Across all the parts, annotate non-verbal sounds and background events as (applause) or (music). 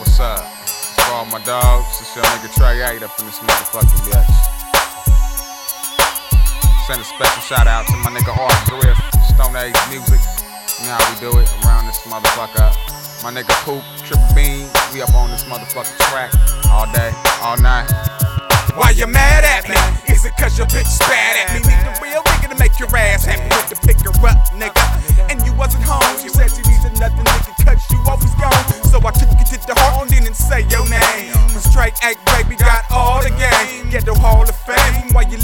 What's up? It's for all my dogs. It's your nigga Trey 8 up in this motherfucking bitch. Send a special shout out to my nigga Art Thrift, Stone Age Music. You know how we do it around this motherfucker. My nigga Poop, Triple Bean, we up on this motherfucking track all day, all night. Why you mad at me? Is it cause your bitch bad at me? Need the real nigga to make your ass happy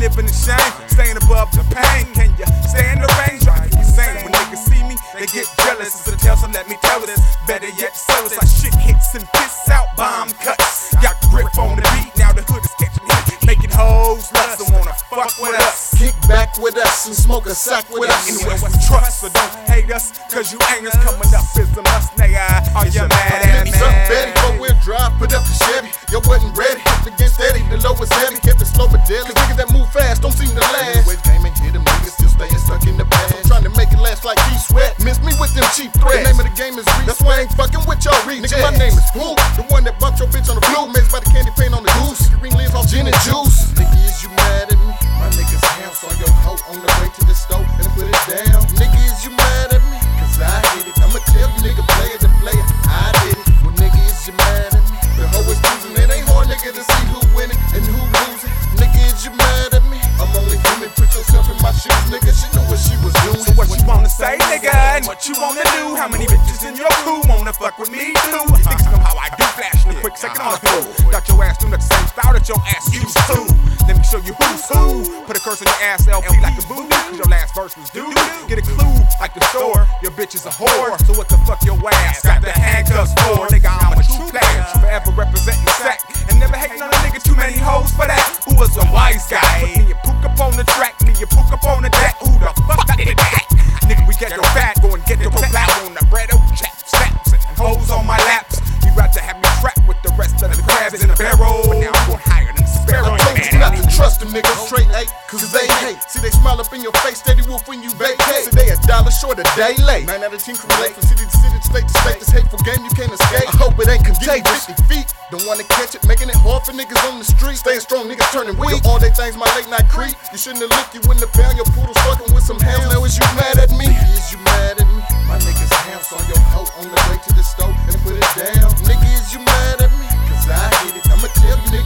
living in shame. Staying above the pain. Can you stay in the range? Right? You saying when niggas see me, they get jealous. It's a tell, so let me tell this. Better yet, sell us like shit hits and piss out bomb cuts. Got grip on the beat, now the hood is catching heat. Making hoes lust and wanna fuck with us. Kick back with us and smoke a sack with us. We trust, so don't hate us, cause you ain't us coming up is a must, slow. Niggas that move fast don't seem to last. Always game and hit them niggas still staying stuck in the past. I'm trying to make it last like G Sweat. Miss me with them cheap threats. The name of the game is Reach. That's why I ain't fucking with y'all rejects. Nigga, my name is Fool, the one that bumped your bitch on the blue. Mixed by the candy paint on the goose. Green leaves off gin and juice. How many bitches in your crew wanna fuck with me too? Niggas know how I do flash in a quick second on floor. Got your ass doing the same style that your ass used to. Let me show you who's who. Put a curse on your ass LP like a voodoo. Cause your last verse was doo Get a clue like the store. Your bitch is a whore. So what the fuck your ass got the handcuffs for? Nigga, I'm a true player. Forever representing Sac. And never hating on a nigga too many hoes for that. Who was a wise guy? Put me a pook up on the track. Me a pook up on the deck. Who the fuck did that? Nigga, we get your back. Go and get your black bread. Oh, chap, snaps. And hoes on my laps. You rather have me trapped with the rest of the crabs in a barrel. But now I'm going higher than a sparrow. I told you not to trust them niggas straight eight, cause they hate. See, they smile up in your face, steady wolf when you vacate. See, they a dollar short a day late. Nine out of ten can relate from city to city, to state to state. This hateful game you can't escape. I hope it ain't contagious. 50 feet, don't wanna catch it, making it hard for niggas on the street. Staying strong, niggas turning weak. All they things my late night creep. You shouldn't have looked, you wouldn't have found your poodle fucking with some hounds. Now is you mad at me? Is you mad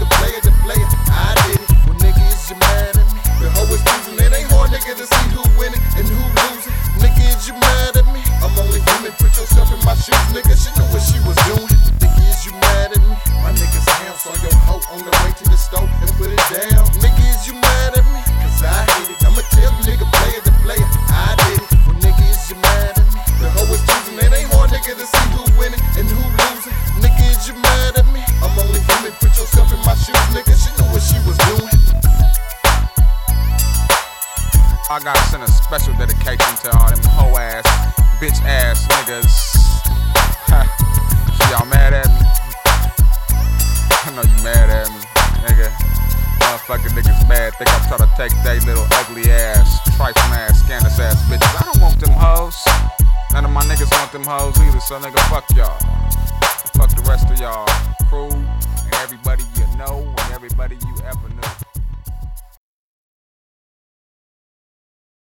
nigga, player to player. I did it. Well, nigga, is you mad at me? The hoe is losing. It ain't hard, nigga, to see who winning and who losing. Nigga, is you mad at me? I'm only human. Put yourself in my shoes, nigga. She knew what she was doing. Nigga, is you mad at me? My niggas house on your hoe on the way to the stove and put it down. Nigga, I gotta send a special dedication to all them hoe ass, bitch ass niggas. (laughs) Y'all mad at me? (laughs) I know you mad at me, nigga. Motherfucking niggas mad. Think I'm trying to take they little ugly ass, trifling ass, scandalous ass bitches. I don't want them hoes. None of my niggas want them hoes either, so nigga, fuck y'all. Fuck the rest of y'all crew